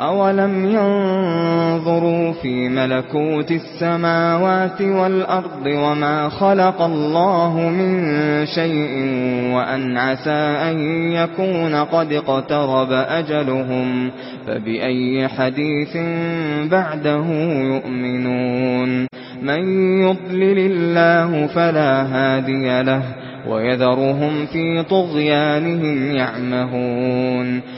أَوَلَمْ يَنْظُرُوا فِي مَلَكُوتِ السَّمَاوَاتِ وَالْأَرْضِ وَمَا خَلَقَ اللَّهُ مِنْ شَيْءٍ وَأَنْ عَسَى أَنْ يَكُونَ قَدْ اقْتَرَبَ أَجَلُهُمْ فَبِأَيِّ حَدِيثٍ بَعْدَهُ يُؤْمِنُونَ مَنْ يُضْلِلِ اللَّهُ فَلَا هَادِيَ لَهُ وَيَذَرُهُمْ فِي طُغْيَانِهِمْ يَعْمَهُونَ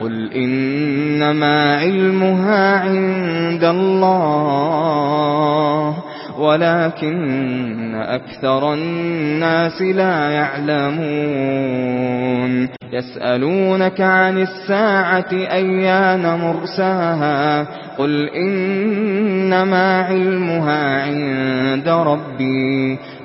قل إنما علمها عند الله ولكن أكثر الناس لا يعلمون. يسألونك عن الساعة أيان مرساها قل إنما علمها عند ربي.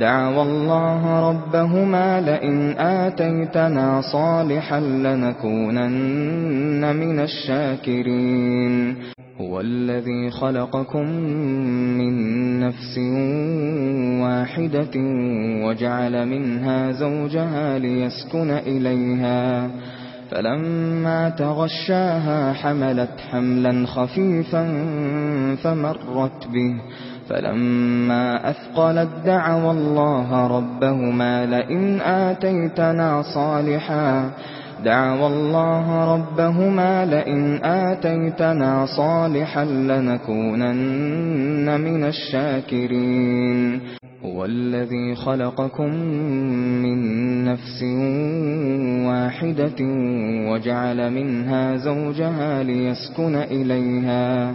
دعوا الله ربهما لئن آتيتنا صالحا لنكونن من الشاكرين. هو الذي خلقكم من نفس واحدة وجعل منها زوجها ليسكن إليها. فلما تغشاها حملت حملا خفيفا فمرت به. فَلَمَّا أَثْقَلَتْ دَعَوَا اللَّهَ رَبَّهُمَا لَئِنْ آتَيْتَنَا صَالِحًا. دَعَوَا اللَّهَ رَبَّهُمَا لَئِنْ آتَيْتَنَا صَالِحًا لَّنَكُونَنَّ مِنَ الشَّاكِرِينَ. هُوَ الَّذِي خَلَقَكُم مِّن نَّفْسٍ وَاحِدَةٍ وَجَعَلَ مِنْهَا زَوْجَهَا لِيَسْكُنَ إِلَيْهَا.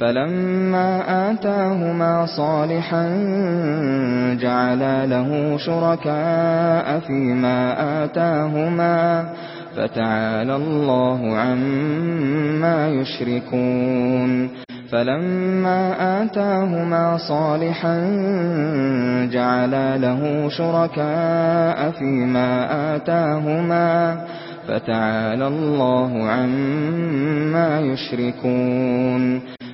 فَلَمَّا آتَاهُمَا صَالِحًا جَعَلَ لَهُ شُرَكَاءَ فِيمَا آتَاهُمَا فَتَعَالَى اللَّهُ عَمَّا يُشْرِكُونَ فَلَمَّا آتَاهُمَا صَالِحًا جَعَلَ لَهُ شُرَكَاءَ فِيمَا آتَاهُمَا فَتَعَالَى اللَّهُ عَمَّا يُشْرِكُونَ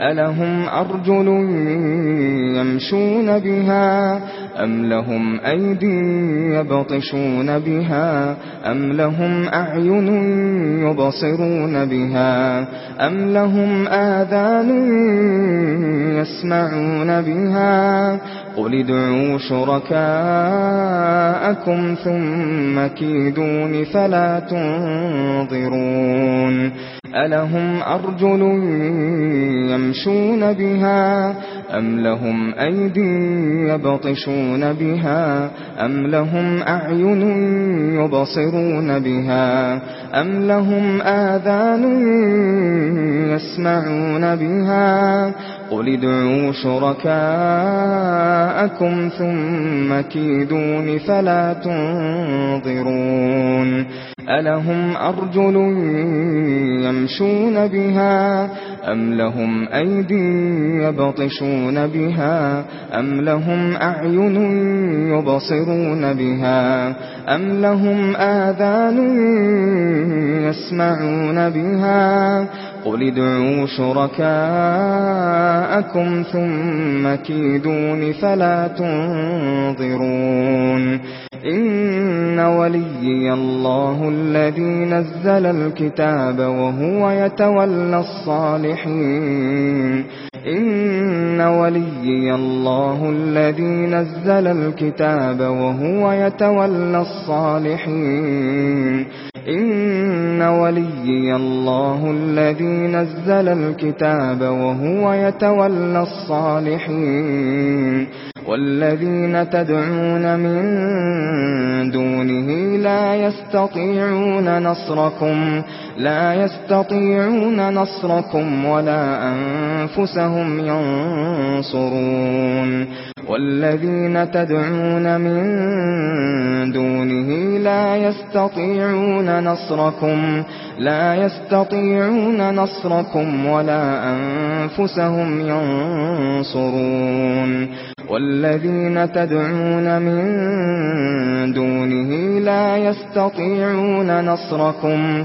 ألهم أرجل يمشون بها أم لهم أَيْدٍ يبطشون بها أم لهم أعين يبصرون بها أم لهم آذان يسمعون بها قل ادعوا شركاءكم ثم كيدون فلا تنظرون ألهم أرجل يمشون بها أم لهم أَيْدٍ يبطشون بها أم لهم أعين يبصرون بها أم لهم آذان يسمعون بها قل ادعوا شركاءكم ثم كيدون فلا تنظرون ألهم أرجل يمشون بها أم لهم أَيْدٍ يبطشون بها أم لهم أعين يبصرون بها أم لهم آذان يسمعون بها قل ادعوا شركاءكم ثم كيدون فلا تنظرون إن ولي الله الذي نزل الكتاب وهو يتولى الصالحين إن ولي الله الذي نزل الكتاب وهو يتولى الصالحين إن ولي الله الذي نزل الكتاب وهو يتولى الصالحين والذين تدعون من دونه لا يستطيعون نصركم لا يستطيعون نصركم ولا أنفسهم ينصرون والذين تدعون من دونه لا يستطيعون نصركم لا يستطيعون نصركم ولا أنفسهم ينصرون والذين تدعون من دونه لا يستطيعون نصركم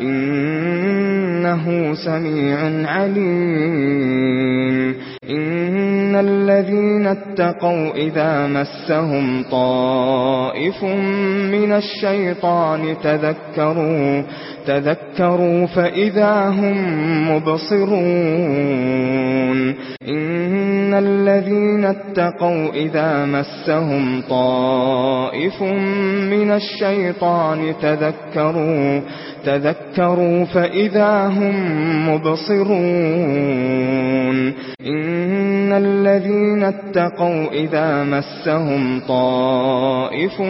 إنه سميع عليم. إن الذين اتقوا إذا مسهم طائف من الشيطان تذكروا تذكروا فإذا هم مبصرون. إن الذين اتقوا إذا مسهم طائف من الشيطان تذكروا تذكروا فإذا هم مبصرون. الذين اتقوا إذا مسهم طائف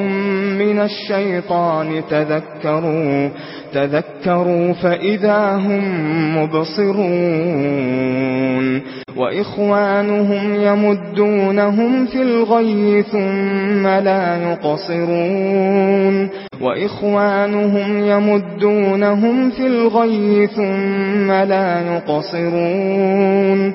من الشيطان تذكروا تذكروا فإذا هم مبصرون. وإخوانهم يمدونهم في الغيث ما لا يقصرون. وإخوانهم يمدونهم في الغي ثم لا يقصرون.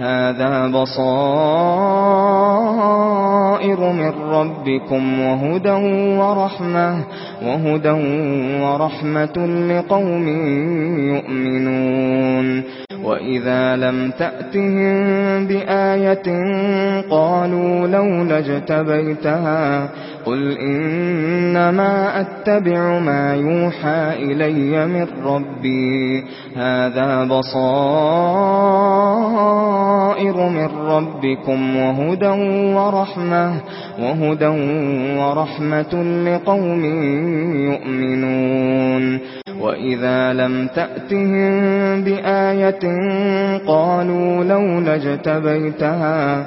هذا بصائر من ربكم وهدى ورحمة وهدى ورحمة لقوم يؤمنون وإذا لم تأتهم بآية قالوا لولا اجتبيتها قل إنما أتبع ما يوحى إلي من ربي هذا بصائر من ربكم وهدى ورحمة وهدى ورحمة لقوم يؤمنون. وإذا لم تأتهم بآية قالوا لولا اجتبيتها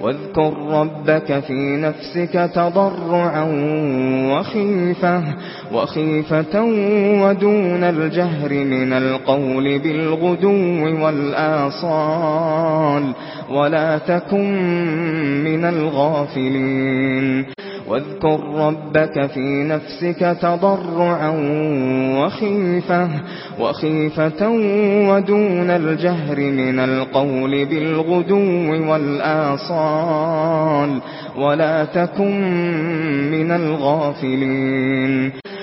واذكر ربك في نفسك تضرعا وخيفة وخيفة ودون الجهر من القول بالغدو والآصال ولا تكن من الغافلين. واذكر ربك في نفسك تضرعا وخيفة وخيفة ودون الجهر من القول بالغدو والآصال ولا تكن من الغافلين.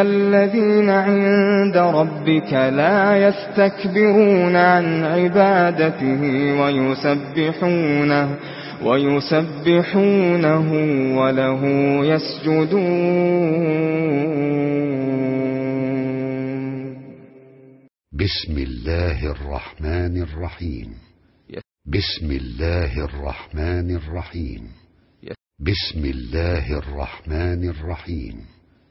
إِنَّ الذين عند ربك لا يستكبرون عن عبادته ويسبحونه ويسبحونه وله يسجدون. بسم الله الرحمن الرحيم. بسم الله الرحمن الرحيم. بسم الله الرحمن الرحيم.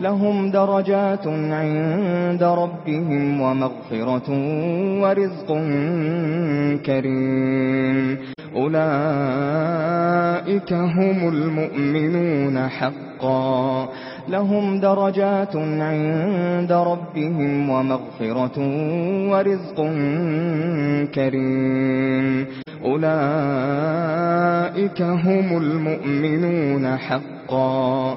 لهم درجات عند ربهم ومغفرة ورزق كريم. أولئك هم المؤمنون حقا. لهم درجات عند ربهم ومغفرة ورزق كريم. أولئك هم المؤمنون حقا.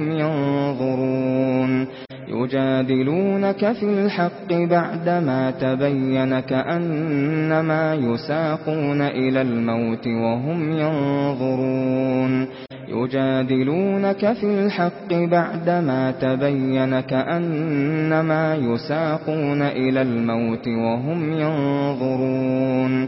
وهم ينظرون. يجادلونك في الحق بعدما تبين كأنما يساقون إلى الموت وهم ينظرون. يجادلونك في الحق بعدما تبين كأنما يساقون إلى الموت وهم ينظرون.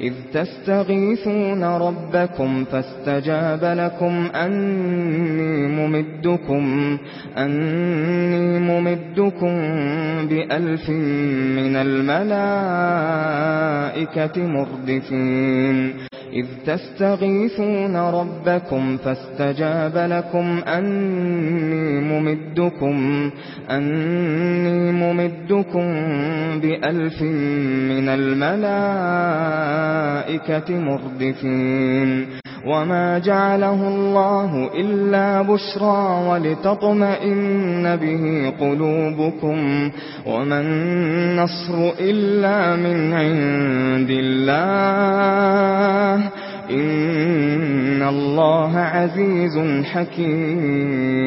إذ تستغيثون ربكم فاستجاب لكم أني ممدكم, أني ممدكم بألف من الملائكة مردفين. إذ تستغيثون ربكم فاستجاب لكم أني ممدكم, أني ممدكم بألف من الملائكة مردفين. وما جعله الله إلا بشرى ولتطمئن به قلوبكم وَمَن نَّصْرُ إلا من عند الله إن الله عزيز حكيم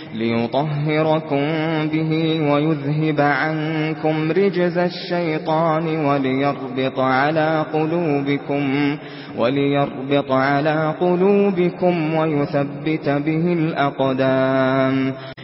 ليطهركم به ويذهب عنكم رجز الشيطان وليربط على قلوبكم وليربط على قلوبكم ويثبت به الأقدام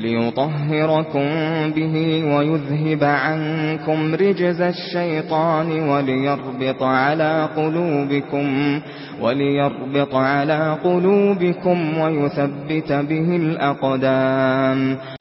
ليطهركم به ويذهب عنكم رجز الشيطان وليربط على قلوبكم وليربط على قلوبكم ويثبت به الأقدام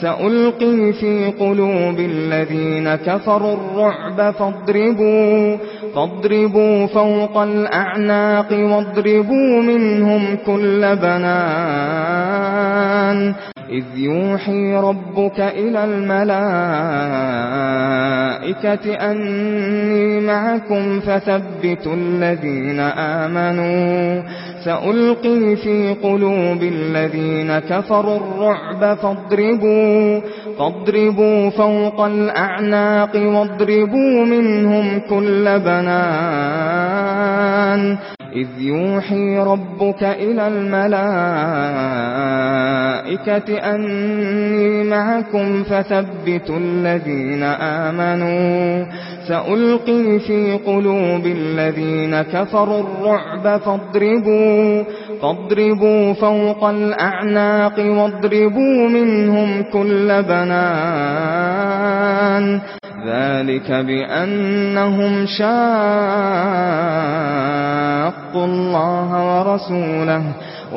سألقي في قلوب الذين كفروا الرعب فاضربوا فاضربوا فوق الأعناق واضربوا منهم كل بنان. إذ يوحي ربك إلى الملائكة أني معكم فثبتوا الذين آمنوا سألقي في قلوب الذين كفروا الرعب فاضربوا فاضربوا فوق الأعناق واضربوا منهم كل بنان إذ يوحي ربك إلى الملائكة أني معكم فثبتوا الذين آمنوا سألقي في قلوب الذين كفروا الرعب فاضربوا فاضربوا فوق الأعناق واضربوا منهم كل بنان. ذلك بأنهم شاقوا الله ورسوله.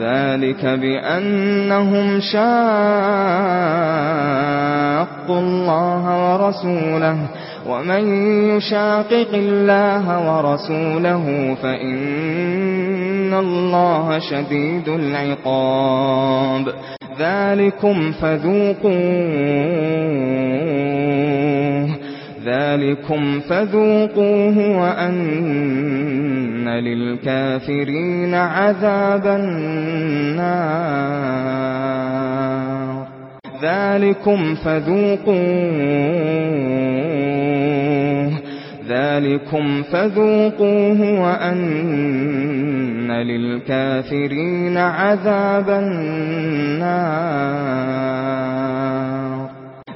ذلك بأنهم شاقوا الله ورسوله ومن يشاقق الله ورسوله فإن الله شديد العقاب ذلكم فَذُوقُوهُ ذَلِكُمْ فَذُوقُوهُ وَأَنَّ لِلْكَافِرِينَ عَذَابَ النَّارِ. ذَلِكُمْ فَذُوقُوهُ ذَلِكُمْ فَذُوقُوهُ وَأَنَّ لِلْكَافِرِينَ عَذَابَ النَّارِ.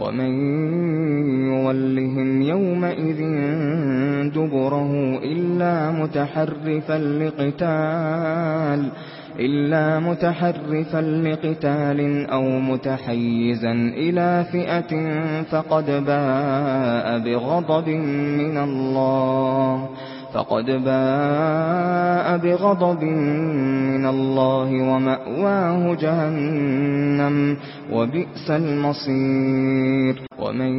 ومن يولهم يومئذ دبره إلا متحرفا لقتال إلا متحرفا لقتال أو متحيزا إلى فئة فقد باء بغضب من الله. فقد باء بغضب من الله ومأواه جهنم وبئس المصير ومن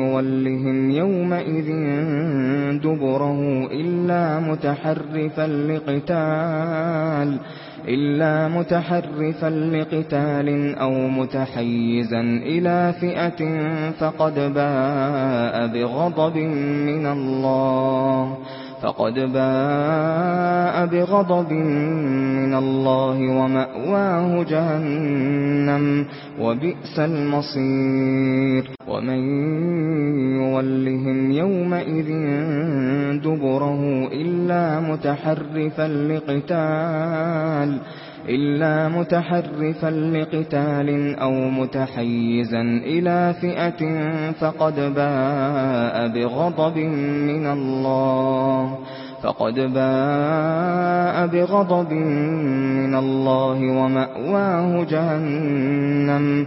يولهم يومئذ دبره إلا متحرفا لقتال إلا متحرفا لقتال أو متحيزا إلى فئة فقد باء بغضب من الله فقد باء بغضب من الله ومأواه جهنم وبئس المصير ومن يولهم يومئذ دبره إلا متحرفا لقتال إلا متحرفا لقتال أو متحيزا إلى فئة فقد باء بغضب من الله فقد باء بغضب من الله ومأواه جهنم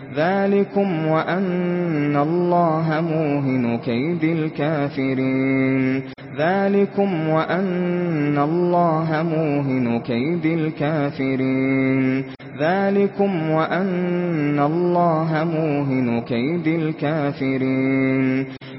ذَلِكُمْ وَأَنَّ اللَّهَ مُوهِنُ كَيْدِ الْكَافِرِينَ ذَلِكُمْ وَأَنَّ اللَّهَ مُوهِنُ كَيْدِ الْكَافِرِينَ ذَلِكُمْ وَأَنَّ اللَّهَ مُوهِنُ كَيْدِ الْكَافِرِينَ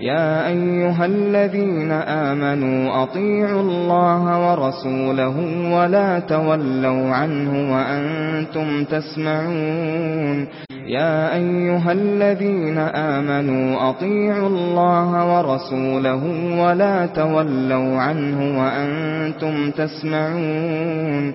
يا أيها الذين آمنوا أطيعوا الله ورسوله ولا تولوا عنه وأنتم تسمعون يا أيها الذين آمنوا أطيعوا الله ورسوله ولا تولوا عنه وأنتم تسمعون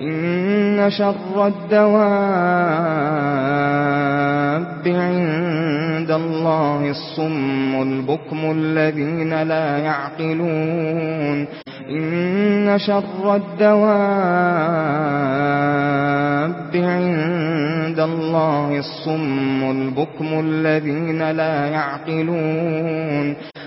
إن شر الدواب عند الله الصم البكم الذين لا يعقلون إن شر الدواب عند الله الصم البكم الذين لا يعقلون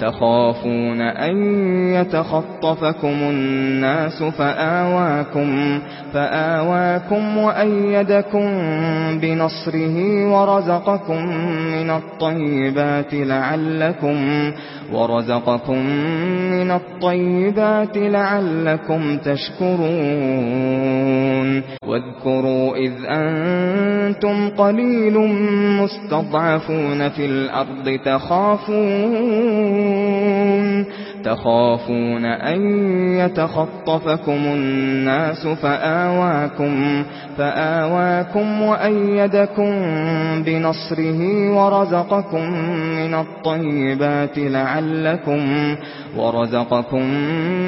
تخافون أن يتخطفكم الناس فآواكم, فآواكم وأيدكم بنصره ورزقكم من الطيبات لعلكم ورزقكم من الطيبات لعلكم تشكرون. تَعْمَلُونَ وَاذْكُرُوا إِذْ أَنْتُمْ قَلِيلٌ مُسْتَضْعَفُونَ فِي الْأَرْضِ تَخَافُونَ. تخافون أن يتخطفكم الناس فآواكم, فآواكم وأيدكم بنصره ورزقكم من الطيبات لعلكم ورزقكم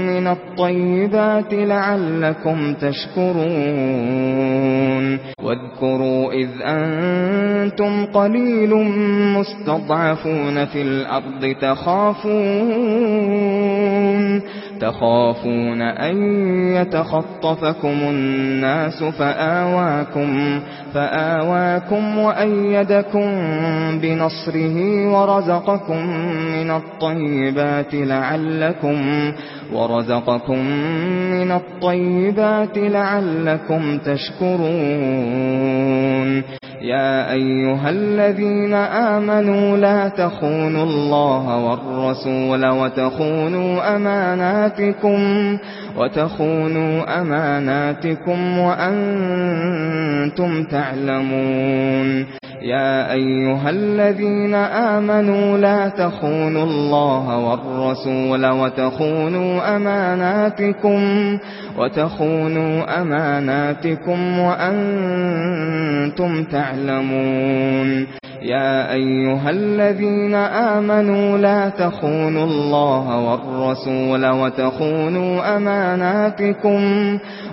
من الطيبات لعلكم تشكرون. واذكروا إذ أنتم قليل مستضعفون في الأرض تخافون تخافون أن يتخطفكم الناس فآواكم, فآواكم وأيدكم بنصره ورزقكم من الطيبات لعلكم ورزقكم من الطيبات لعلكم تشكرون. يا ايها الذين امنوا لا تخونوا الله والرسول وتخونوا اماناتكم وتخونوا اماناتكم وأنتم تعلمون يا ايها الذين امنوا لا تخونوا الله والرسول وتخونوا اماناتكم وتخونوا اماناتكم وأنتم تعلمون يا ايها الذين امنوا لا تخونوا الله والرسول وتخونوا اماناتكم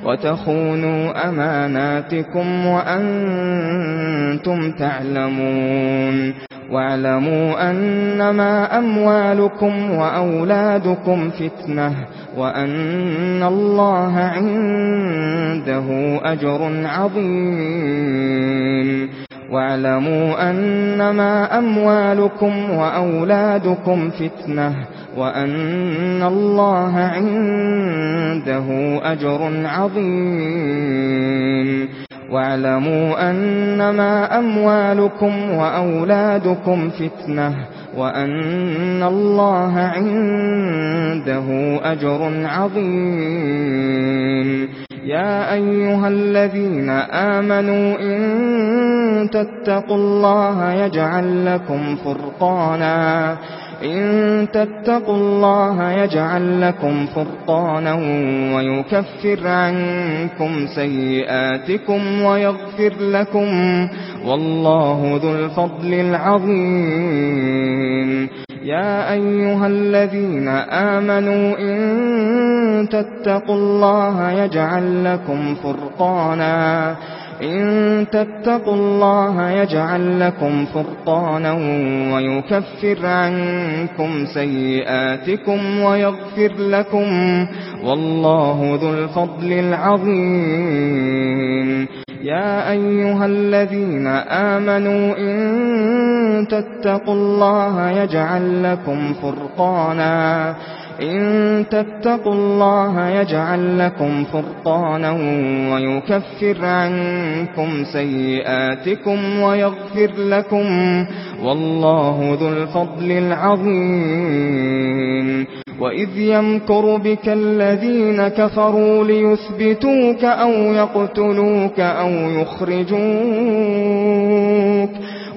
وتخونوا اماناتكم وأنتم تعلمون واعلموا أنما أموالكم وأولادكم فتنة وأن الله عنده أجر عظيم. واعلموا أنما أموالكم وأولادكم فتنة وَأَنَّ اللَّهَ عِندَهُ أَجْرٌ عَظِيمٌ وَاعْلَمُوا أَنَّمَا أَمْوَالُكُمْ وَأَوْلَادُكُمْ فِتْنَةٌ وَأَنَّ اللَّهَ عِندَهُ أَجْرٌ عَظِيمٌ يَا أَيُّهَا الَّذِينَ آمَنُوا إِن تَتَّقُوا اللَّهَ يَجْعَل لَّكُمْ فُرْقَانًا إن تتقوا الله يجعل لكم فرطانا ويكفر عنكم سيئاتكم ويغفر لكم والله ذو الفضل العظيم. يا أيها الذين آمنوا إن تتقوا الله يجعل لكم فرقانا إن تتقوا الله يجعل لكم فرطانا ويكفر عنكم سيئاتكم ويغفر لكم والله ذو الفضل العظيم. يا أيها الذين آمنوا إن تتقوا الله يجعل لكم فرقانا إن تتقوا الله يجعل لكم فرطانا ويكفر عنكم سيئاتكم ويغفر لكم والله ذو الفضل العظيم وَإِذْ يَمْكُرُ بِكَ الَّذِينَ كَفَرُوا لِيُثْبِتُوكَ أَوْ يَقْتُلُوكَ أَوْ يُخْرِجُوكَ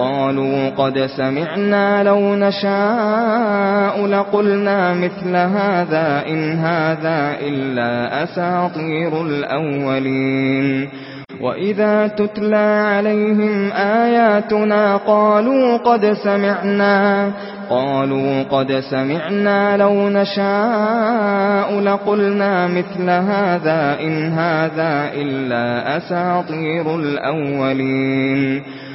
قالوا قد سمعنا لو نشاء لقلنا مثل هذا إن هذا إلا أساطير الأولين. وَإِذَا تُتْلَى عَلَيْهِمْ آيَاتُنَا قَالُوا قَدْ سَمِعْنَا قَالُوا قَدْ سَمِعْنَا لَوْ نَشَاءُ لَقُلْنَا مِثْلَ هَذَا إِنْ هَذَا إِلَّا أَسَاطِيرُ الْأَوَّلِينَ.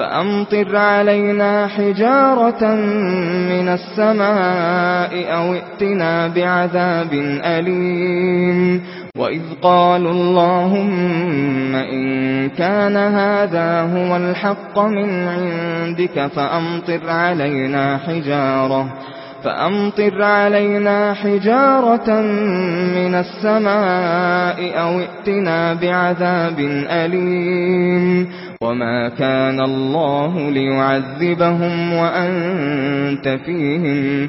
فأمطر علينا حجارة من السماء أو ائتنا بعذاب أليم. وإذ قالوا اللهم إن كان هذا هو الحق من عندك فأمطر علينا حجارة. فأمطر علينا حجارة من السماء أو ائتنا بعذاب أليم. وما كان الله ليعذبهم وأنت فيهم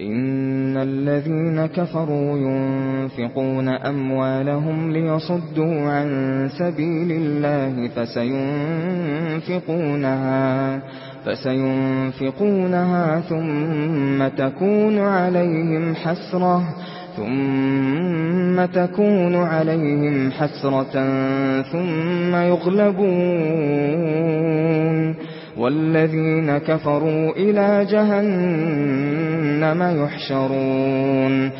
إن الذين كفروا ينفقون أموالهم ليصدوا عن سبيل الله فسينفقونها فسينفقونها ثم تكون عليهم حسرة ثم تكون عليهم حسرة ثم يغلبون. والذين كفروا إلى جهنم يحشرون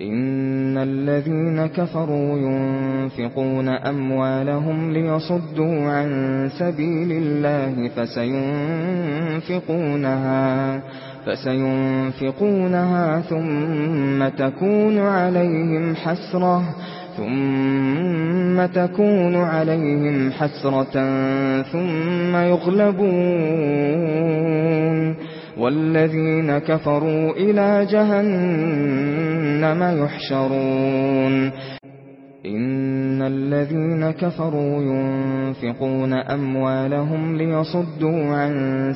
إن الذين كفروا ينفقون أموالهم ليصدوا عن سبيل الله فسينفقونها فسينفقونها ثم تكون عليهم حسرة ثم ثُمَّ تَكُونُ عَلَيْهِمْ حَسْرَةً ثُمَّ يُغْلَبُونَ. وَالَّذِينَ كَفَرُوا إِلَى جَهَنَّمَ يُحْشَرُونَ. إن الذين كفروا ينفقون أموالهم ليصدوا عن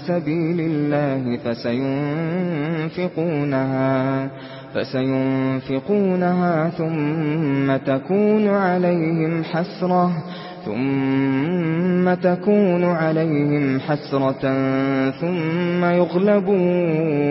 سبيل الله فسينفقونها. فسينفقونها ثم تكون عليهم حسرة ثم تكون عليهم حسرة ثم يغلبون.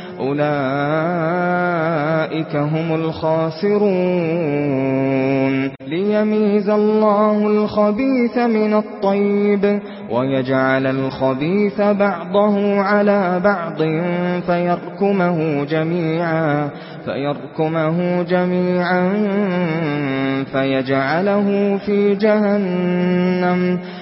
أولئك هم الخاسرون ليميز الله الخبيث من الطيب ويجعل الخبيث بعضه على بعض فيركمه جميعا فيركمه جميعا فيجعله في جهنم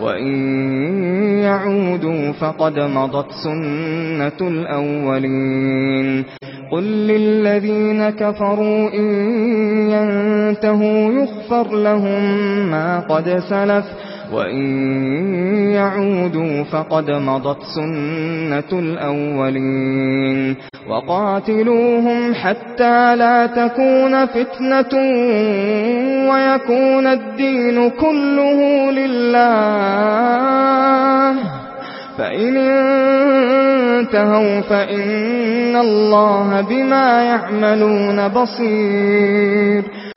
وَإِن يَعُودُوا فَقَدْ مَضَتْ سُنَّةُ الْأَوَّلِينَ قُل لِّلَّذِينَ كَفَرُوا إِن يَنتَهُوا يُغْفَرْ لَهُم مَّا قَدْ سَلَفَ وَإِن يَعُودُوا فَقَدْ مَضَتْ سُنَّةُ الْأَوَّلِينَ وَقَاتِلُوهُمْ حَتَّى لَا تَكُونَ فِتْنَةٌ وَيَكُونَ الدِّينُ كُلُّهُ لِلَّهِ فإن انتهوا فإن الله بما يعملون بصير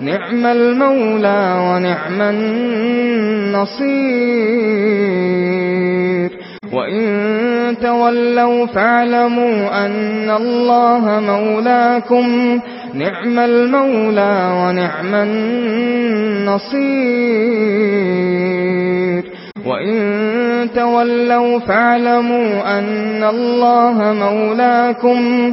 نعم المولى ونعم النصير. وإن تولوا فاعلموا أن الله مولاكم. نعم المولى ونعم النصير. وَإِن تَوَلَّوْا فَاعْلَمُوا أَنَّ اللَّهَ مَوْلَاكُمْ.